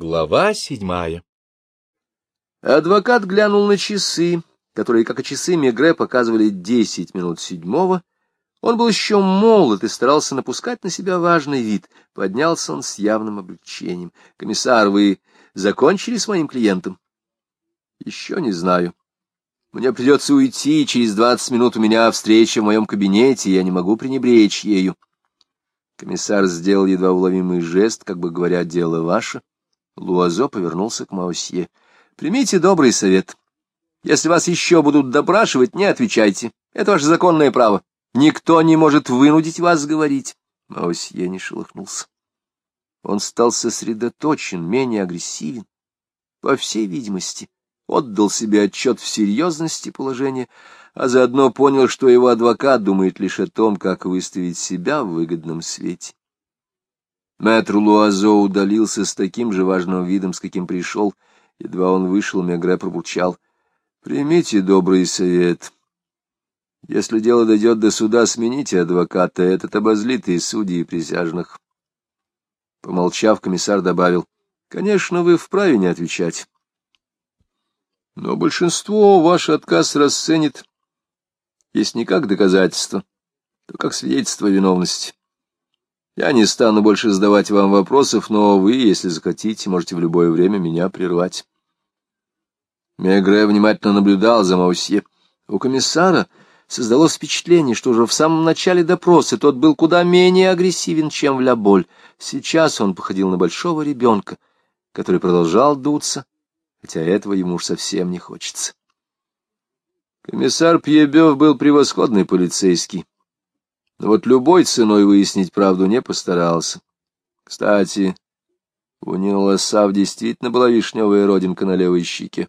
Глава седьмая Адвокат глянул на часы, которые, как и часы Мегре, показывали десять минут седьмого. Он был еще молод и старался напускать на себя важный вид. Поднялся он с явным облегчением. — Комиссар, вы закончили с моим клиентом? — Еще не знаю. Мне придется уйти, через двадцать минут у меня встреча в моем кабинете, и я не могу пренебречь ею. Комиссар сделал едва уловимый жест, как бы говоря, дело ваше. Луазо повернулся к Маусье. — Примите добрый совет. Если вас еще будут допрашивать, не отвечайте. Это ваше законное право. Никто не может вынудить вас говорить. Маусье не шелохнулся. Он стал сосредоточен, менее агрессивен. По всей видимости, отдал себе отчет в серьезности положения, а заодно понял, что его адвокат думает лишь о том, как выставить себя в выгодном свете. Мэтр Луазо удалился с таким же важным видом, с каким пришел. Едва он вышел, Мегре пробурчал. — Примите добрый совет. Если дело дойдет до суда, смените адвоката, этот обозлит и судьи, и присяжных. Помолчав, комиссар добавил. — Конечно, вы вправе не отвечать. Но большинство ваш отказ расценит, если не как доказательство, то как свидетельство виновности. Я не стану больше задавать вам вопросов, но вы, если захотите, можете в любое время меня прервать. Мегре внимательно наблюдал за Маусье. У комиссара создалось впечатление, что уже в самом начале допроса тот был куда менее агрессивен, чем в Ля-Боль. Сейчас он походил на большого ребенка, который продолжал дуться, хотя этого ему уж совсем не хочется. Комиссар Пьебев был превосходный полицейский, но вот любой ценой выяснить правду не постарался. Кстати, у Нина Лосав действительно была вишневая родинка на левой щеке.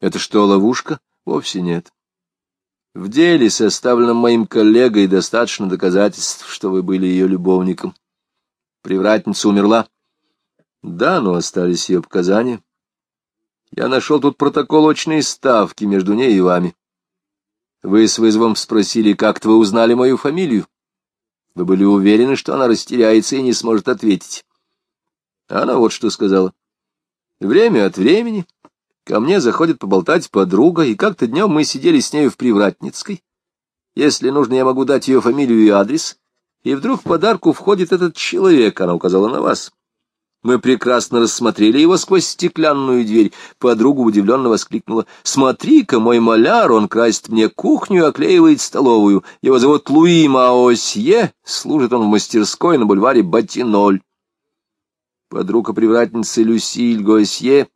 Это что, ловушка? Вовсе нет. В деле, составленном моим коллегой, достаточно доказательств, что вы были ее любовником. Привратница умерла? Да, но остались ее показания. Я нашел тут протокол очной ставки между ней и вами. Вы с вызовом спросили, как-то вы узнали мою фамилию. Вы были уверены, что она растеряется и не сможет ответить. Она вот что сказала. Время от времени ко мне заходит поболтать подруга, и как-то днем мы сидели с нею в Привратницкой. Если нужно, я могу дать ее фамилию и адрес. И вдруг в подарку входит этот человек, она указала на вас. Мы прекрасно рассмотрели его сквозь стеклянную дверь. Подруга удивленно воскликнула. «Смотри-ка, мой маляр, он красит мне кухню и оклеивает столовую. Его зовут Луи Маосье, служит он в мастерской на бульваре Батиноль». Подруга-привратницы Люсиль Госье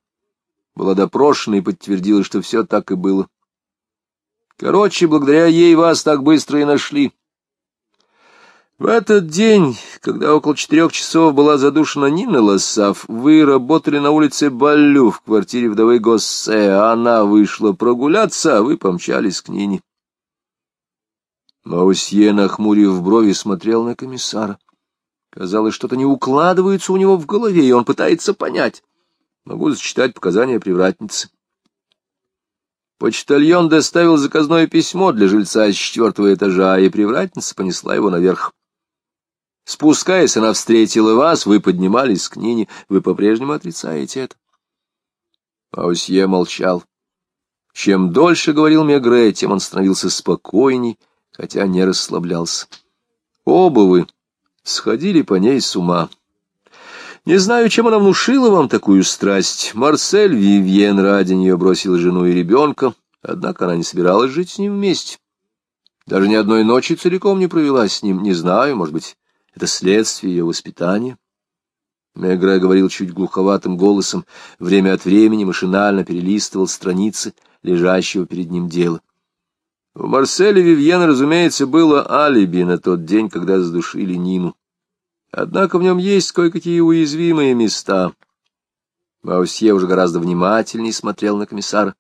была допрошена и подтвердила, что все так и было. Короче, благодаря ей вас так быстро и нашли. В этот день, когда около четырех часов была задушена Нина Лосав, вы работали на улице Баллю в квартире вдовы Госсе. Она вышла прогуляться, а вы помчались к Нине. Маусье, нахмурив брови, смотрел на комиссара. Казалось, что-то не укладывается у него в голове, и он пытается понять. Могу зачитать показания привратницы. Почтальон доставил заказное письмо для жильца с четвертого этажа, и привратница понесла его наверх. Спускаясь, она встретила вас, вы поднимались к Нине, вы по-прежнему отрицаете это. Аусье молчал. Чем дольше говорил Мегре, тем он становился спокойней, хотя не расслаблялся. Оба вы сходили по ней с ума. Не знаю, чем она внушила вам такую страсть. Марсель Вивьен ради нее бросил жену и ребенка, однако она не собиралась жить с ним вместе. Даже ни одной ночи целиком не провела с ним, не знаю, может быть, это следствие ее воспитания. Мегре говорил чуть глуховатым голосом, время от времени машинально перелистывал страницы лежащего перед ним дела. У Марселя Вивьена, разумеется, было алиби на тот день, когда задушили Нину. Однако в нем есть кое-какие уязвимые места. Маусье уже гораздо внимательнее смотрел на комиссара.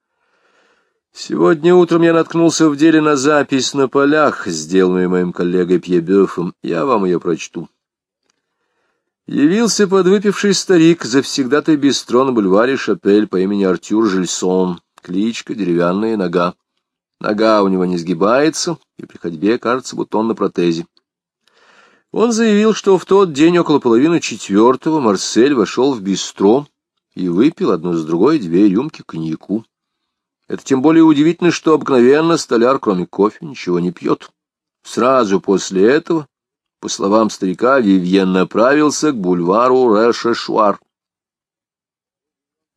Сегодня утром я наткнулся в деле на запись на полях, сделанную моим коллегой Пьебёфом. Я вам ее прочту. Явился подвыпивший старик, завсегдатый бистро на бульваре Шапель по имени Артюр Жильсон, кличка «Деревянная нога». Нога у него не сгибается, и при ходьбе кажется, будто он на протезе. Он заявил, что в тот день около половины четвертого Марсель вошел в бистро, и выпил одну с другой две рюмки коньяку. Это тем более удивительно, что обыкновенно столяр, кроме кофе, ничего не пьет. Сразу после этого, по словам старика, Вивьен направился к бульвару Решешуар.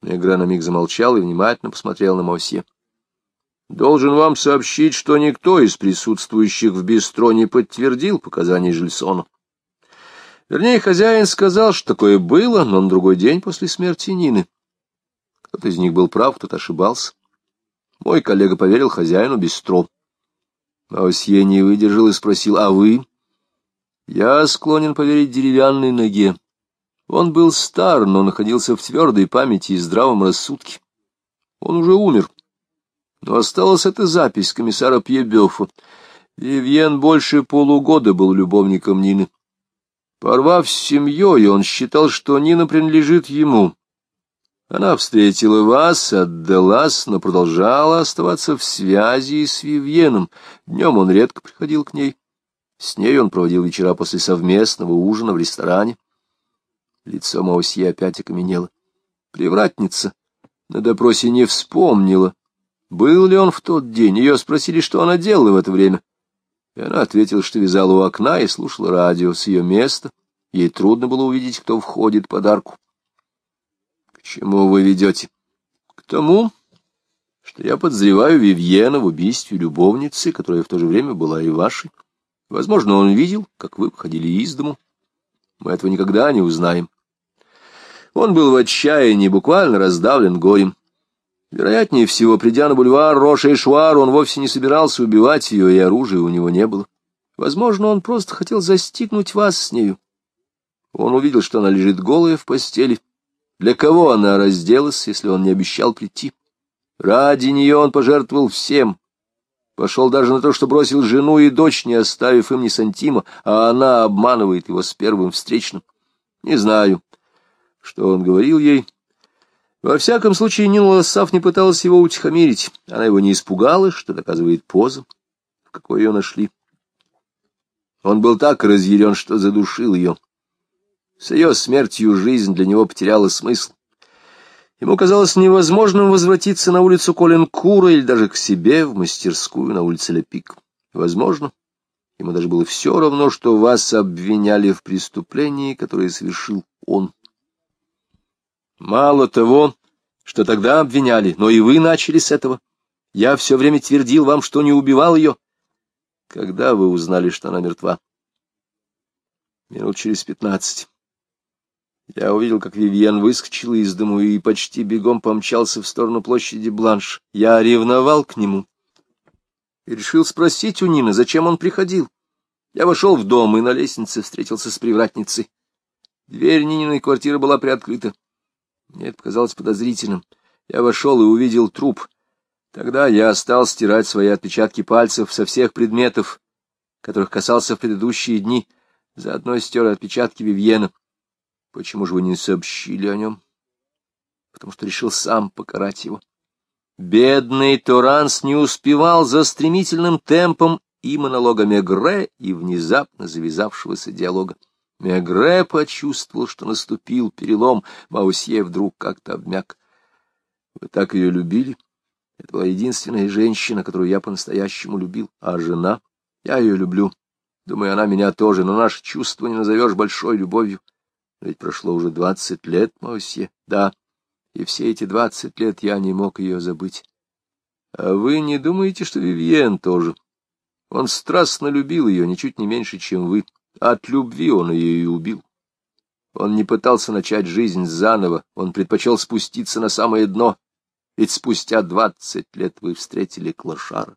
Негра на миг замолчал и внимательно посмотрел на Мосье. Должен вам сообщить, что никто из присутствующих в бистро не подтвердил показаний Жильсона. Вернее, хозяин сказал, что такое было, но на другой день после смерти Нины. Кто-то из них был прав, кто-то ошибался. Мой коллега поверил хозяину бистро. Маусье не выдержал и спросил, а вы? Я склонен поверить деревянной ноге. Он был стар, но находился в твердой памяти и здравом рассудке. Он уже умер. Но осталась эта запись комиссара Пьебёфа. Вивьен больше полугода был любовником Нины. Порвав с семьей, он считал, что Нина принадлежит ему. Она встретила вас, отдалась, но продолжала оставаться в связи с Вивьеном. Днем он редко приходил к ней. С ней он проводил вечера после совместного ужина в ресторане. Лицо Маусье опять окаменело. Привратница на допросе не вспомнила, был ли он в тот день? Ее спросили, что она делала в это время. И она ответила, что вязала у окна и слушала радио с ее места. Ей трудно было увидеть, кто входит под арку. — чему вы ведете? — К тому, что я подозреваю Вивьена в убийстве любовницы, которая в то же время была и вашей. Возможно, он видел, как вы выходили из дому. Мы этого никогда не узнаем. Он был в отчаянии, буквально раздавлен горем. Вероятнее всего, придя на бульвар Роша и Шуар, он вовсе не собирался убивать ее, и оружия у него не было. Возможно, он просто хотел застигнуть вас с нею. Он увидел, что она лежит голая в постели. Для кого она разделась, если он не обещал прийти? Ради нее он пожертвовал всем. Пошел даже на то, что бросил жену и дочь, не оставив им ни сантима, а она обманывает его с первым встречным. Не знаю, что он говорил ей, во всяком случае, Нина Лосав не пыталась его утихомирить. Она его не испугала, что доказывает поза, в какой ее нашли. Он был так разъярен, что задушил ее. С ее смертью жизнь для него потеряла смысл. Ему казалось невозможным возвратиться на улицу Коленкура или даже к себе в мастерскую на улице Лепик. Возможно, ему даже было все равно, что вас обвиняли в преступлении, которое совершил он. Мало того, что тогда обвиняли, но и вы начали с этого. Я все время твердил вам, что не убивал ее. Когда вы узнали, что она мертва? Минут через пятнадцать. Я увидел, как Вивьен выскочил из дому и почти бегом помчался в сторону площади Бланш. Я ревновал к нему и решил спросить у Нины, зачем он приходил. Я вошел в дом и на лестнице встретился с привратницей. Дверь Нининой квартиры была приоткрыта. Мне это показалось подозрительным. Я вошел и увидел труп. Тогда я стал стирать свои отпечатки пальцев со всех предметов, которых касался в предыдущие дни. Заодно стер отпечатки Вивьена. Почему же вы не сообщили о нем? Потому что решил сам покарать его. Бедный Торанс не успевал за стремительным темпом и монолога Мегре, и внезапно завязавшегося диалога. Мегре почувствовал, что наступил перелом, Маусье вдруг как-то обмяк. Вы так ее любили? Это была единственная женщина, которую я по-настоящему любил. А жена? Я ее люблю. Думаю, она меня тоже, но наше чувство не назовешь большой любовью. Ведь прошло уже двадцать лет, Маусье. Да, и все эти двадцать лет я не мог ее забыть. А вы не думаете, что Вивьен тоже? Он страстно любил ее, ничуть не меньше, чем вы. От любви он ее и убил. Он не пытался начать жизнь заново, он предпочел спуститься на самое дно, ведь спустя двадцать лет вы встретили Клашара.